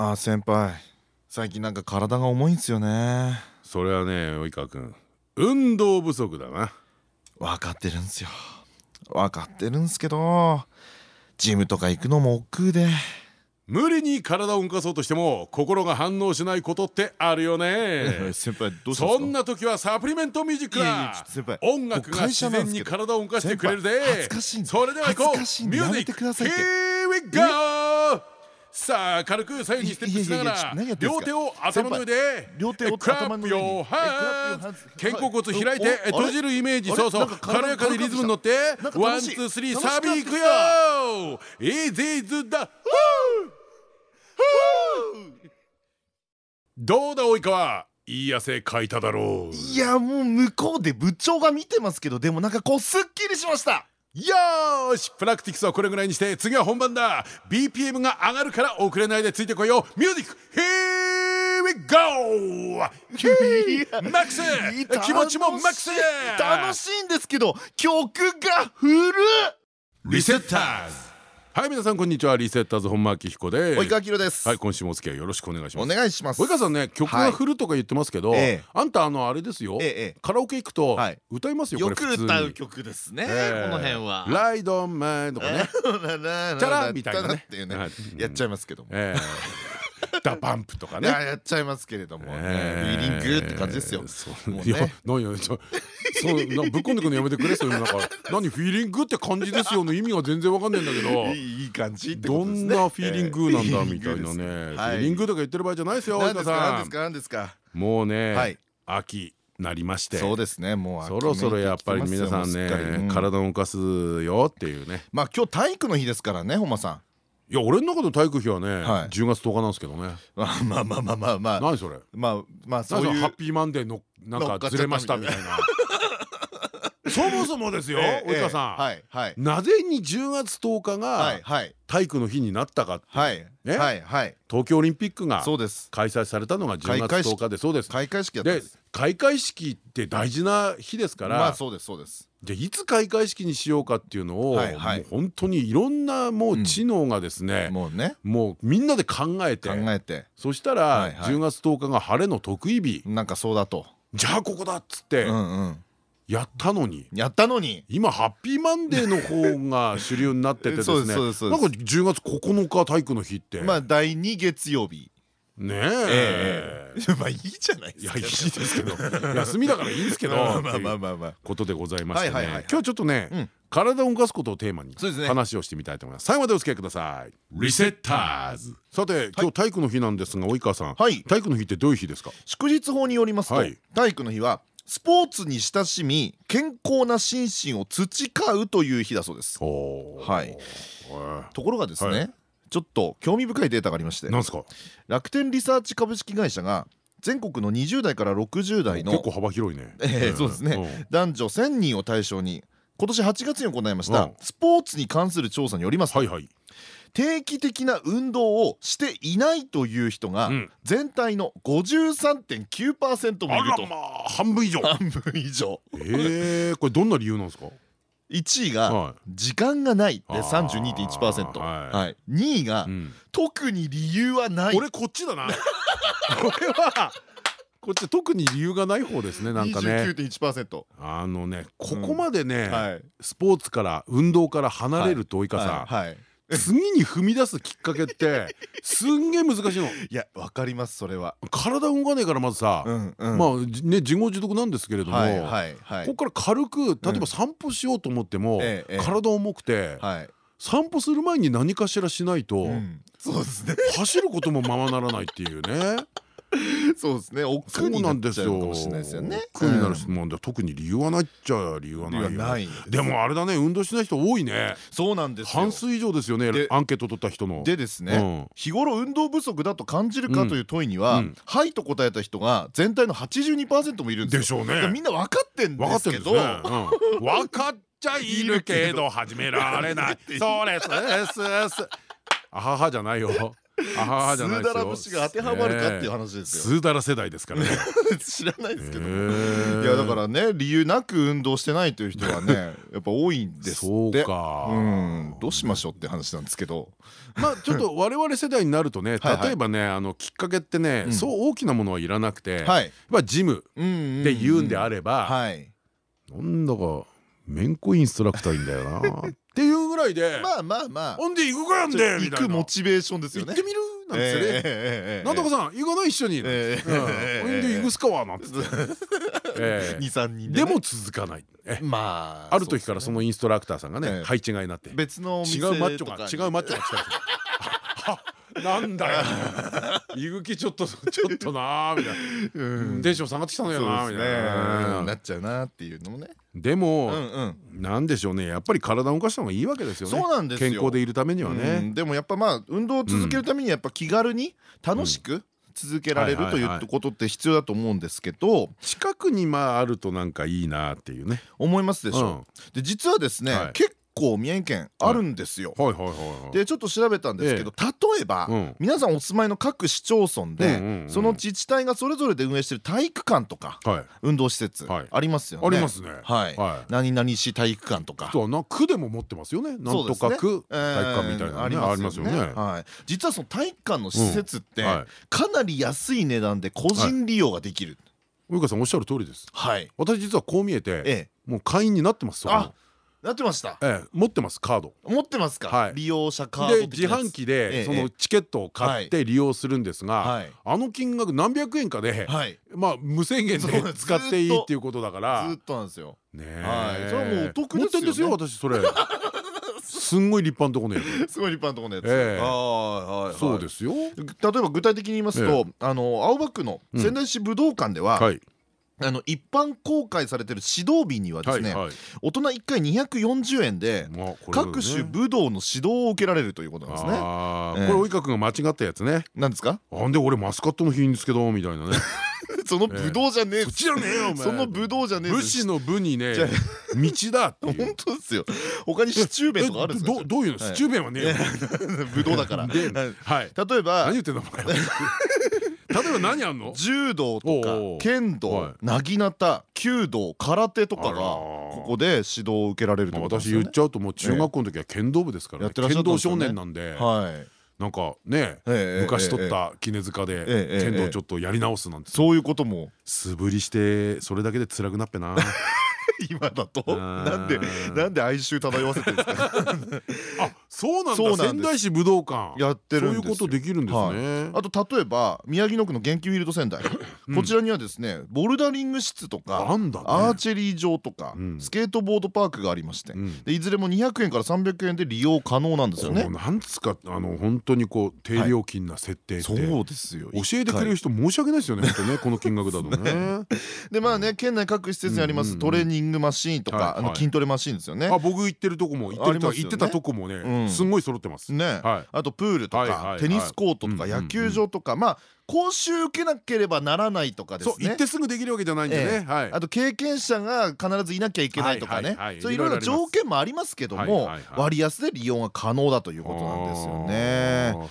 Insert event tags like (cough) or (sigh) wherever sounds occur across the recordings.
あ先輩。最近なんか体が重いんですよね。それはね及川君。運動不足だな。分かってるんすよ。分かってるんすけどジムとか行くのも億劫で。無理に体を動かそうとしても心が反応しないことってあるよね。先輩どうしたそんな時はサプリメントミュージックだ音楽が自然に体を動かしてくれるぜ。恥ずかしいそれでは行こうミュージック Here we go! さあ軽く左右にステップしながら両手を頭の上で両手を頭の上で肩甲骨開いて閉じるイメージ。そうそう。軽やかにリズムに乗ってワンツースリーサビいくよイージーズだどうだ及川？いい汗かいただろう。いやもう向こうで部長が見てますけどでもなんかこうすっきりしましたよーし！プラクティクスはこれぐらいにして次は本番だ。BPM が上がるから遅れないでついてこいよミュージック Here we go! (laughs) マックス気持ちもマックス楽しいんですけど曲が古っ。リセッターズはい皆さんこんにちは。リセッターズ本間明彦です。及川明です。はい今週もお付き合いよろしくお願いします。お願いします。及川さんね曲が振るとか言ってますけどあんたあのあれですよ。カラオケ行くと歌いますよよく歌う曲ですねこの辺は。ライドマンとかね。チ (laughs) ャラみたいなねやっちゃいますけども DA PUMP とかね。やっちゃいますけれどもフィーリングって感じですよ。いや何やそうぶっこんでくのやめてくれそういうなんか何フィーリングって感じですよの意味が全然わかんないんだけど。いい感じどんなフィーリングなんだみたいなね。フィーリングとか言ってる場合じゃないですよ及川さん。何ですか？もうね秋なりまして。そうですね。もうそろそろやっぱり皆さんね体を動かすよっていうね。まあ今日体育の日ですからね本間さんいや俺の中で体育日はね10月10日なんですけどね。(laughs) まあまあまあまあまあまあ。何それ？まあまあそういうハッピーマンデーのなんかずれましたみたいなそもそもですよ及川さん。なぜに10月10日が体育の日になったかって東京オリンピックが開催されたのが10月10日でそうです開会式で開会式って大事な日ですからまあそうですそうです。じゃいつ開会式にしようかっていうのをもう本当にいろんなもう知能がですねもうね。もうみんなで考えて考えて。そしたら10月10日が晴れの得意日。なんかそうだと。じゃあここだっつってやったのに。やったのに。今ハッピーマンデーの方が主流になっててですね。(laughs) なんか10月9日体育の日って。まあ第2月曜日。ねえ。(laughs) まあいいじゃないですかいやいいですけど。休みだからいいですけど。まあまあまあまあ。ことでございましてね。今日ちょっとね体を動かすことをテーマに話をしてみたいと思います。最後までお付き合いください。リセッターズ。さて今日体育の日なんですが及川さん。体育の日ってどういう日ですか？祝日法によりますと体育の日はスポーツに親しみ健康な心身を培うという日だそうです。はい。ところがですねちょっと興味深いデータがありまして。なんすか？楽天リサーチ株式会社が全国の20代から60代の結構幅広いね。そうですね。男女1000人を対象に今年8月に行いましたスポーツに関する調査によりますと定期的な運動をしていないという人が全体の53.9%もいると。半分以上。半分以上。えこれどんな理由なんですか？1位が「時間がない」で32.1%、はい、2位が「特に理由はない」俺こっちだな。(laughs) これはこっち特に理由がない方ですねなんかね。29.1%あのねここまでねスポーツから運動から離れると及川さん (laughs) 次に踏み出すきっかけってすんげえ難しいの。(laughs) いやわかりますそれは。体動かねえからまずさまあね自業自得なんですけれどもここから軽く例えば散歩しようと思っても体重くて散歩する前に何かしらしないとそうですね。走ることもままならないっていうねそうですね。億劫になっちゃうかもしれないですよね。になる質問で特に理由はないっちゃ理由はないよ。でもあれだね。運動しない人多いね。そうなんです半数以上ですよね。アンケート取った人の。でですね日頃運動不足だと感じるかという問いには「はい」と答えた人が全体の82%もいるんですよ。でしょうね。みんな分かってんですけど (laughs) 分かっちゃいるけど始められない。それすすす。あははじゃないよあはじゃないですよ。スーダラ節が当てはまるかっていう話ですよ。スーダラ世代ですからね。(laughs) 知らないですけど。いやだからね理由なく運動してないという人はね (laughs) やっぱ多いんですそうか。うんどうしましょうって話なんですけど。まあちょっと我々世代になるとね例えばねあのきっかけってねそう大きなものはいらなくて、まあジムで言うんであれば、なんだかめんこインストラクターいいんだよな。っていうぐらいでまあまあまあ。ほんで行くかやんで行くモチベーションですよね。行ってみるなんつってねなんとかさん行かない一緒に。ほんで行くすかわなんつって23人でも続かない。まあある時からそのインストラクターさんがね配置換えになって。別の違うマッチョが違うマッチョが来た (laughs) なんだよ。いぐきちょっとちょっとなみたいな。テンション下がってきたのよなみたいな。なっちゃうなっていうのもね。でもなんでしょうね。やっぱり体を動かした方がいいわけですよね。そうなんです健康でいるためにはね。でもやっぱまあ運動を続けるためにやっぱ気軽に楽しく続けられるということって必要だと思うんですけど。近くにまああるとなんかいいなっていうね。思いますでしょ。で実はですね結構宮城県あるんですよ。でちょっと調べたんですけど例えば皆さんお住まいの各市町村でその自治体がそれぞれで運営してる体育館とか運動施設ありますよね。ありますね。何々市体育館とか。そうな区でも持ってますよね。なんとか区体育館みたいなありますよね。実はその体育館の施設ってかなり安い値段で個人利用ができる。及川さんおっしゃる通りです。私実はこう見えてもう会員になってます。あなってました。ええ、持ってますカード。持ってますか？利用者カードで自販機でそのチケットを買って利用するんですが、あの金額何百円かで、まあ無制限で使っていいっていうことだから。ずっとなんですよ。ねえ。それはもうお得ですよ。私それ。(laughs) すんごい立派なとこのやつ。すごい立派なとこのやつ。はい。そうですよ。例えば具体的に言いますと、あの青葉区の仙台市武道館では。あの一般公開されてる指導日にはですね大人1回240円で各種武道の指導を受けられるということなんですね。これ及川君が間違ったやつね。なんですか？なんで俺マスカットの日ですけどみたいなね。(laughs) その武道じゃねえ。そっちじゃねえよ。その武道じゃねえ。武士の武にね道だ。本当ですよ。他にシチュー弁とかあるんですか？どういうの？シチュー弁はね (laughs) 武道だから。はい。例えば何言ってんのお前。例えば何あんの？柔道とか剣道なぎなた弓道空手とかがここで指導を受けられると私言っちゃうともう中学校の時は剣道部ですから剣道少年なんでなんかね昔取った杵塚で剣道ちょっとやり直すなんて。そういうことも。素振りしてそれだけで辛くなっぺな (laughs) 今だと？なんでなんで哀愁漂わせてるんですか？(laughs) あそうなんだ。仙台市武道館。やってるそういうことできるんですね。あと例えば宮城野区の元気フィールド仙台こちらにはですねボルダリング室とかアーチェリー場とかスケートボードパークがありましていずれも200円から300円で利用可能なんですよね。なんつかあの本当にこう低料金な設定そうですよ。教えてくれる人申し訳ないですよねこの金額だとね。(laughs) でまあね県内各施設にありますトレーニングングマシーンとかあの筋トレマシーンですよね。あ僕行ってるとこも行ってたとこもねすんごい揃ってます。ね。あとプールとかテニスコートとか野球場とかまあ講習受けなければならないとかですね。行ってすぐできるわけじゃないんでね。あと経験者が必ずいなきゃいけないとかね。そういろいろ条件もありますけども割安で利用が可能だということなんですよね。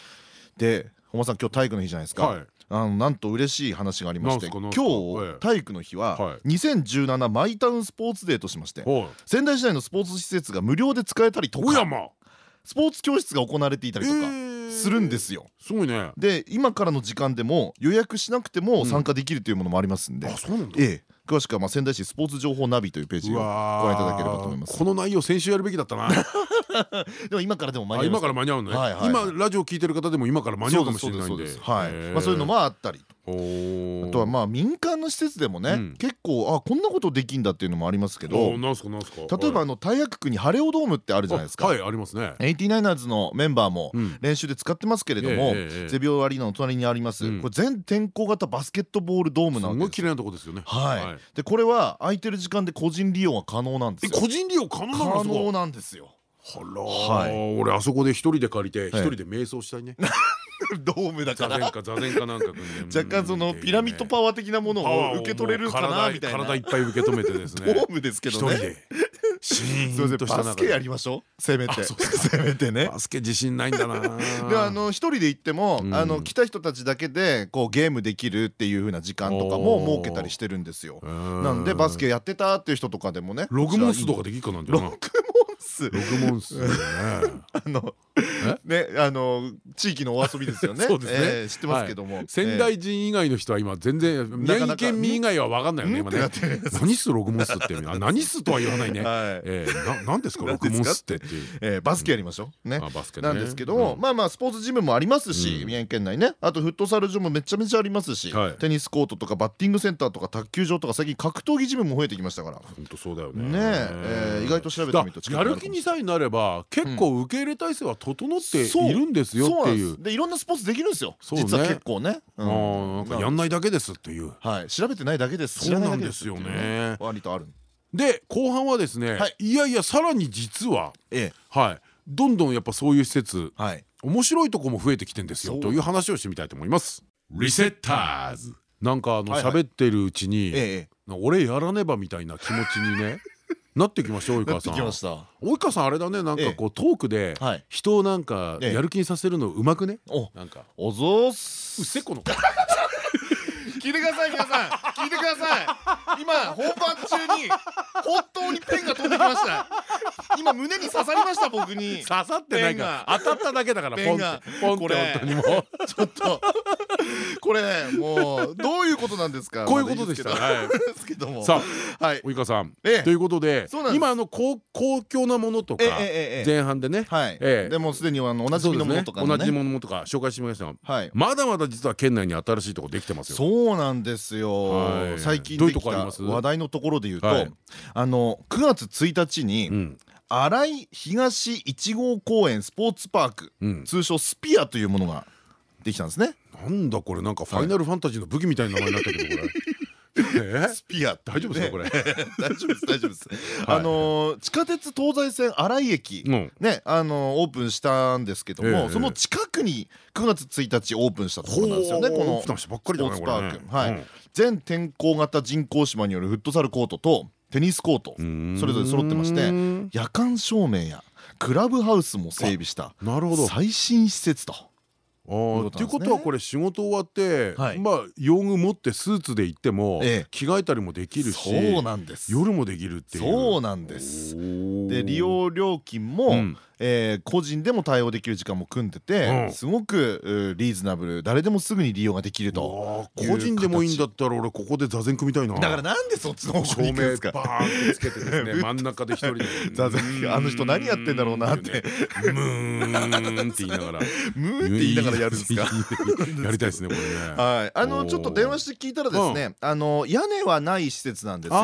で本間さん今日体育の日じゃないですかあのなんと嬉しい話がありまして今日体育の日は2017マイタウンスポーツデーとしまして仙台市内のスポーツ施設が無料で使えたりとかスポーツ教室が行われていたりとかするんですよ。すごいね。で今からの時間でも予約しなくても参加できるというものもありますんで。あそうなんだ。ええ。詳しくはまあ仙台市スポーツ情報ナビというページをご覧いただければと思います。この内容先週やるべきだったな。(laughs) でも今からでも間に合う。今から間に合うのね。今ラジオ聞いてる方でも今から間に合うかもしれないんで。はい。まあそういうのもあったり。あとはまあ民間の施設でもね結構あこんなことできんだっていうのもありますけど例えばあの大学区にハレオドームってあるじゃないですか。はいありますね。89ers のメンバーも練習で使ってますけれどもゼビオアリーナの隣にありますこれ全天候型バスケットボールドームなんですすごい綺麗なとこですよね。はい。でこれは空いてる時間で個人利用が可能なんですよ。個人利用可能可能なんですよはい、俺あそこで一人で借りて一人で瞑想したいね。(laughs) ドームだから。座禅かなんか若干そのピラミッドパワー的なものを受け取れるかなみたいな。体いっぱい受け止めてですね。(laughs) ドームですけどね。シーンとしたバスケやりましょう。せめて。せめてね。バスケ自信ないんだな。(laughs) であの一人で行ってもあの来た人たちだけでこうゲームできるっていう風な時間とかも設けたりしてるんですよ。なんでバスケやってたっていう人とかでもね。ログモンスとかできるかなんてログモンスログモンスあのねあの地域のお遊びですよね。(laughs) そうですね。知ってますけども。仙台人以外の人は今全然宮城県民以外は分かんないよね今ね。何すログモンスって。何すとは言わないね。何ですかログモンスってってバスケやりましょう。ね。なんですけどもまあまあスポーツジムもありますし宮城県内ね。あとフットサル場もめちゃめちゃありますしテニスコートとかバッティングセンターとか卓球場とか最近格闘技ジムも増えてきましたから。本当そうだよね。ね意外と調べてみるとやる気にさえなれば結構受け入れ体制は整っているんですよっていう。でいろんなスポーツできるんですよ。実は結構ね。やんないだけですっていう。はい。調べてないだけです。そうなんですよね。割とある。で後半はですねい。やいやさらに実ははい。どんどんやっぱそういう施設面白いとこも増えてきてんですよ。という話をしてみたいと思います。リセッターズ。なんかあの喋ってるうちに俺やらねばみたいな気持ちにねなってきました及川さん。及川さん。あれだねなんかこうトークで人をなんかやる気にさせるのうまくね？なんか。おぞす。うせこの。(laughs) 聞いてください皆さん。聞いてください。今本番中に本当にペンが飛んできました。今胸に刺さりました僕に。刺さってないから。当たっただけだからポンって。ポンって本当にもちょっと (laughs) これもうどういうことなんですか？(laughs) こういうことでした。ですけど。(laughs) も。さあ及川さん。ということで今の公共なものとか前半でね。でもすでにおなじみのものとか同じものとか紹介してみましたまだまだ実は県内に新しいとこできてますよ。そうなんですよ。最近できた話題のところで言うとあの9月1日に新井東1号公園スポーツパーク通称スピアというものができたんですねなんだこれなんかファイナルファンタジーの武器みたいな名前になったけどこれ。(laughs) スピア大丈夫ですかこれ？(laughs) 大丈夫です大丈夫です。あの地下鉄東西線新井駅。ねあのオープンしたんですけどもその近くに9月1日オープンしたところなんですよねこのスポーツパーク。はい。全天候型人工芝によるフットサルコートとテニスコートそれぞれ揃ってまして夜間照明やクラブハウスも整備した最新施設とっていうことはこれ仕事終わってまあ用具持ってスーツで行っても着替えたりもできるし夜もできるっていう。そうなんです。で利用料金もえー、個人でも対応できる時間も組んでて、すごくリーズナブル誰でもすぐに利用ができると。個人でもいいんだったら俺ここで座禅組みたいな。だからなんでそっちの照明 (laughs) バーンってつけてですね (laughs) 真ん中で一人で。座禅あの人何やってんだろうなって。ムーンって言いながら。(laughs) ムーンって言いながらやるんですか？やりたいですねこれね。はい。あのちょっと電話して聞いたらですねあの屋根はない施設なんですよ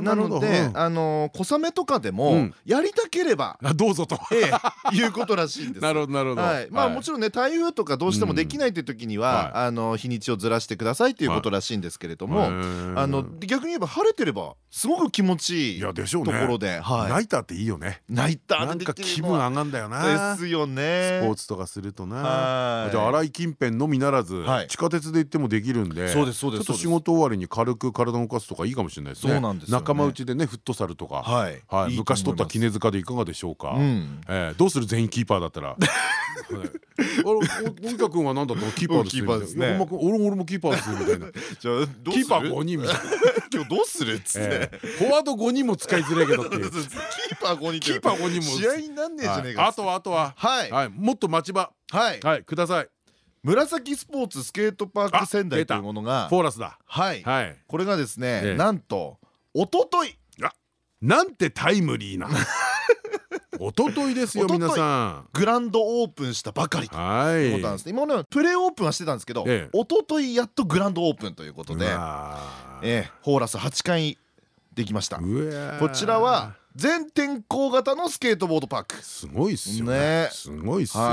なのであの小雨とかでもやりたければどうぞとええ、いうことらしいんです。なるほどなるほど。まあもちろんね台風とかどうしてもできないという時にはあの日にちをずらしてくださいということらしいんですけれども、あの逆に言えば晴れてればすごく気持ちいいところで、ナイターっていいよね。ナイターなんか気分上がんだよな。ですよね。スポーツとかするとな。じゃあ新井近辺のみならず地下鉄で行ってもできるんで、そうですそうです。ちょっと仕事終わりに軽く体を動かすとかいいかもしれないですね。そうなんです。仲間内でねフットサルとか、はい。昔取った杵塚でいかがでしょうか？えどうする？全員キーパーだったら。(laughs) 森田君は何だったの？キーパーですキーパーですね。俺俺もキーパーですみたいな。(laughs) じゃあキーパー五人みたいな。(laughs) 今日どうするっつって。フォワード五人も使いづらいけど。キーパー五人キーパー五人も。試合になんねえじゃねえか。あとはあとは。はい。もっと町場はい。はい。ください。紫スポーツスケートパーク仙台というものが。フォーラスだ。はい。これがですねなんと一昨日なんてタイムリーな。一昨日ですよ皆さん。グランドオープンしたばかりとい。うことなんです。ね今までプレオープンはしてたんですけど一昨日やっとグランドオープンということでえ。ホーラス8回できましたこちらは全天候型のスケートボードパーク。すごいっすよね。すごいっすよ。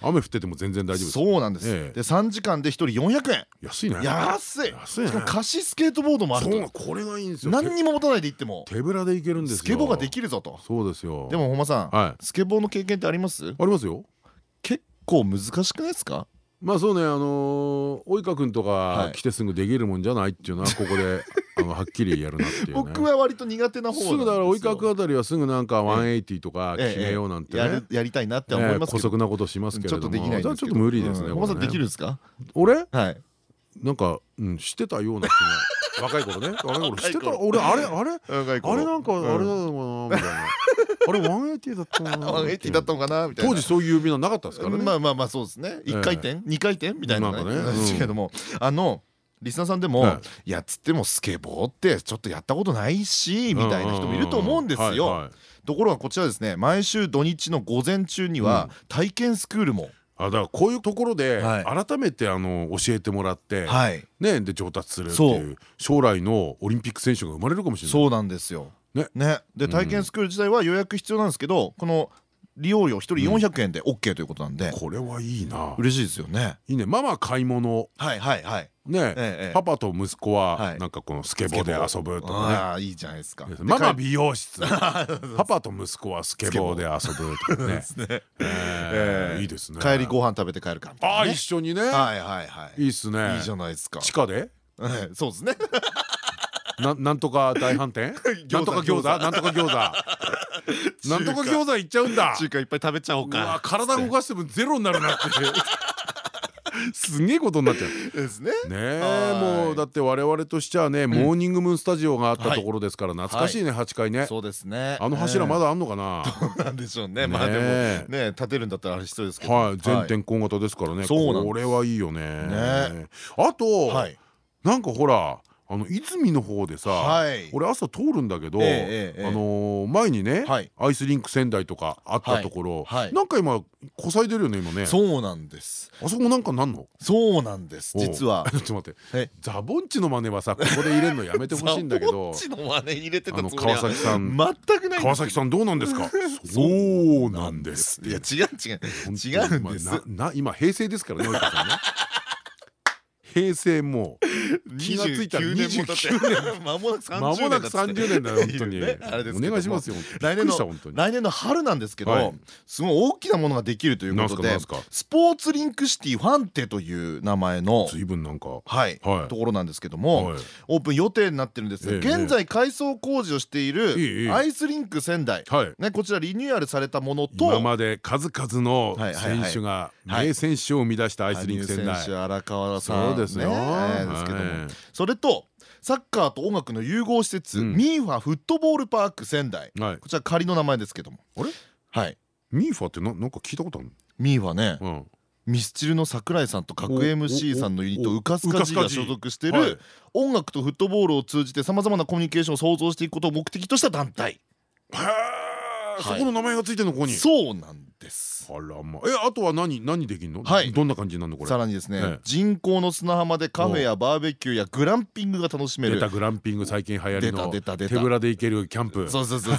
雨降ってても全然大丈夫そうなんです。で3時間で1人400円。安いね。安い。しかも貸しスケートボードもあると。これがいいんですよ。何にも持たないで行っても。手ぶらで行けるんですスケボーができるぞと。そうですよ。でも本間さんスケボーの経験ってあります？ありますよ。結構難しくないですか？まあそうねあの及川君とか来てすぐできるもんじゃないっていうのはここであのはっきりやるなっていう僕は割と苦手な方すぐだから及川君あたりはすぐなんか180とか決めようなんてね。やりたいなって思います姑息なことしますけれども。ちょっとできないちょっと無理ですねん。できるんですか？俺？はい。なんかうんしてたような気が。若い頃ね。若い頃。してた？俺あれ？あれ？あれなんかあれだろうな？みたいな。あれ180だったのかな？(laughs) 180だったのかな？みたいな。当時そういう指輪なかったですからね。まあまあまあそうですね。1回転？2回転？みたいなね。ですけども。あのリスナーさんでも「い。やつってもスケボーってちょっとやったことないし」みたいな人もいると思うんですよ。ところがこちらですね毎週土日の午前中には体験スクールも。あだからこういうところで改めてあの教えてもらって、ね、で上達するっていう。将来のオリンピック選手が生まれるかもしれない。そうなんですよ。ね。ね。で体験スクール自体は予約必要なんですけどこの利用料1人400円で OK ということなんで、これはいいな。嬉しいですよね。いいね。ママ買い物。はいはいはい。ね。パパと息子はなんかこのスケボーで遊ぶとかね。いいじゃないですか。ママ美容室。(laughs) パパと息子はスケボーで遊ぶとかね。いいですね。帰りご飯食べて帰るかあ一緒にね。はいはいはい。いいっすね。いいじゃないですか。地下で？(laughs) そうですね。(laughs) ななんとか大飯店？なんとか餃子。なんとか餃子 (laughs) なんとか餃子いっちゃうんだ中華いっぱい食べちゃおうか体動かしてもゼロになるなって (laughs) すげえことになっちゃう。ですね。ねもうだって我々としてはねモーニングムーンスタジオがあったところですから懐かしいね8階ね。そうですね。あの柱まだあんのかな？どうなんでしょうね。まあでもね建てるんだったらあれ必要ですけど。はい全天候型ですからね。これはいいよね。あとなんかほら。あの泉の方でさ、俺朝通るんだけど、あの前にね、アイスリンク仙台とかあったところ、なんか今こさいでるよね今ね。そうなんです。あそこなんかなんの？そうなんです。実は。(laughs) ちょっと待って。ザボンチの真似はさここで入れるのやめてほしいんだけど。(laughs) ザボンチの真似入れてた川崎さん。全くない。川崎さんどうなんですか？そうなんです。いや違う違う違うんです。な今平成ですからね。平成も気がついたら29年間もなく30年だよ本当に。お願いしますよ来年の来年の春なんですけどすごい大きなものができるということで。スポーツリンクシティファンテという名前の随分なんか。はいところなんですけどもオープン予定になってるんですが現在改装工事をしているアイスリンク仙台。ねこちらリニューアルされたものと。今まで数々の選手が名選手を生み出したアイスリンク仙台。荒川さんですよ。ですけども。それとサッカーと音楽の融合施設ミーファフットボールパーク仙台。こちら仮の名前ですけども。あれ？はい。ミーファってなんか聞いたことあるミーファね。ミスチルの桜井さんと角 MC さんのユニットウカスカジが所属してる音楽とフットボールを通じてさまざまなコミュニケーションを創造していくことを目的とした団体。へえそこの名前がついてるのここに。そうなんです。あらま。えあとは何何できるの？はい。どんな感じなのこれ？さらにですね人工の砂浜でカフェやバーベキューやグランピングが楽しめる出たグランピング最近流行りの。手ぶらで行けるキャンプ。そうそうそう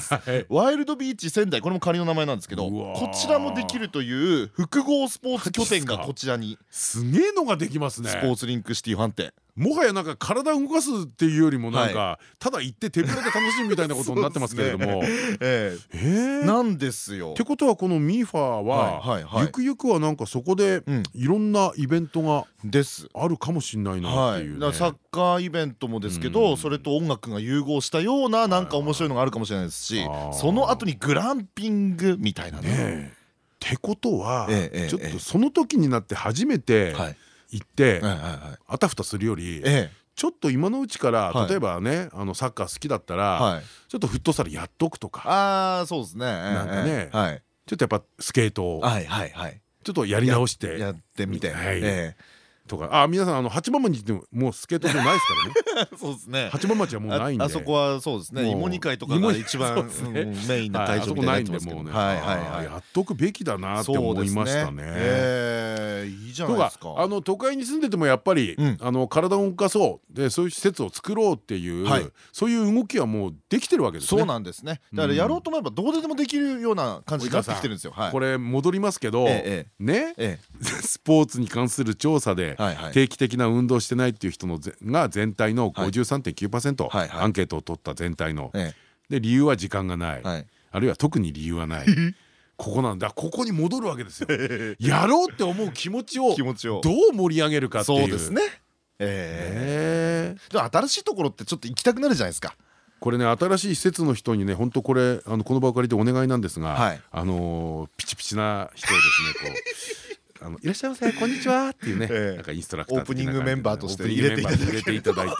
(laughs) ワイルドビーチ仙台これも仮の名前なんですけどこちらもできるという複合スポーツ拠点がこちらに。すげえのができますね。スポーツリンクシティファンテもはやなんか体を動かすっていうよりもなんかただ行って手ぶらで楽しむみたいなことになってますけれども。(laughs) ええ。なんですよ。ってことはこのミーファーはゆくゆくはなんかそこでいろんなイベントがあるかもしれないなっていうサッカーイベントもですけどそれと音楽が融合したようななんか面白いのがあるかもしれないですしその後にグランピングみたいなね。ってことはちょっとその時になって初めて行ってあたふたするよりちょっと今のうちから例えばねあのサッカー好きだったらちょっとフットサルやっとくとか。ああそうですね。なんかねちょっとやっぱスケートをちょっとやり直して。やってみてとか。あ皆さんあの八幡町ってもうスケート場ないですからね。(laughs) そうですね。八幡町はもうないんで。あそこはそうですね。芋煮会とかが一番メインな会場みたいになってますけど。ね。はいはいはい。やっとくべきだなって思いましたね。ええいいじゃないですか。あの都会に住んでてもやっぱりあの体を動かそう。でそういう施設を作ろうっていうそういう動きはもうできてるわけですね。そうなんですね。だからやろうと思えばどうでもできるような感じになってきてるんですよ。これ戻りますけどね。(laughs) スポーツに関する調査で定期的な運動してないっていう人のが全体の53.9%アンケートを取った全体の。で理由は時間がない。あるいは特に理由はない。(laughs) ここなんだ。ここに戻るわけですよ。(laughs) やろうって思う気持ちをどう盛り上げるかっていう。そうですね。ええ。新しいところってちょっと行きたくなるじゃないですか。これね新しい施設の人にね本当これあのこの場を借りてお願いなんですが、はい、あのピチピチな人をですねこうあのいらっしゃいませこんにちはっていうね、なんかインストラクターオープニングメンバーとして入れていただいて、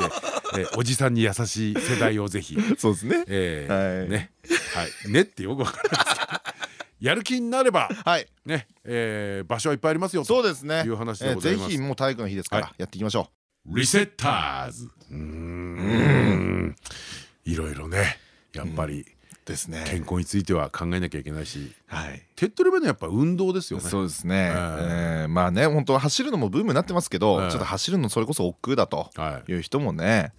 えおじさんに優しい世代をぜひそうですね。えー、ねはいねってよくわかりますやる気になれば、はい、ね、えー、場所はいっぱいありますよそうですね。いう話でございます。ぜひもう体育の日ですからやっていきましょう。リセッターズ。うん。いろいろね、やっぱり。ですね健康については考えなきゃいけないし、はい、手っ取り早いのはやっぱ運動ですよねそうですね、えー、まあね本当は走るのもブームになってますけど、ちょっと走るのそれこそ億劫だという人もね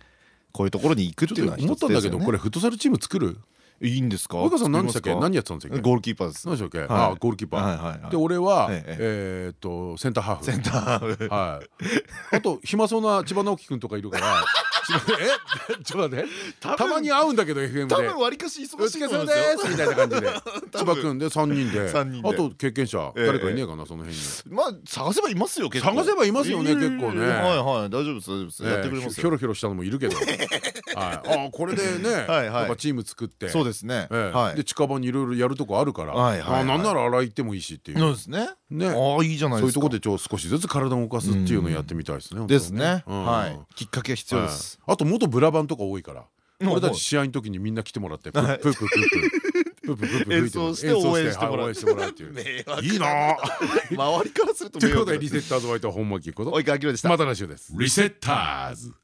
こういうところに行くっていうのは思ったんだけどこれフットサルチーム作るいいんですか。及川さん何でしたっけ？何やってたんですか。ゴールキーパーです。何でしたっけ？あ、ゴールキーパー。で、俺はえっとセンターハーフ。センターハーフ。はい。あと暇そうな千葉直樹君とかいるから。え？(laughs) ちょっと待って。たまに会うんだけど FM で。多分割かし忙しいと思うんですみたいな感じで。(laughs) 千葉君で3人で。あと経験者誰かいねえかなその辺に。まあ探せばいますよ結構。探せばいますよね結構ね。はいはい。大丈夫です大丈夫です。やってくれますひょろひょろしたのもいるけど。(laughs) はい。あこれでねやっぱチーム作って。そうですね。で近場にいろいろやるとこあるからなんなら洗い行ってもいいしっていう。そうですね。ね。ああいいじゃないそういうとこで少しずつ体を動かすっていうのをやってみたいですねですね。はい。きっかけ必要です。あと元ブラバンとか多いから。俺たち試合の時にみんな来てもらってプープープープープープープー演奏して応援してもらうっていういいな周りからするとということでリセッターズワイト本間貴子と及川明でしたまた来週ですリセッターズ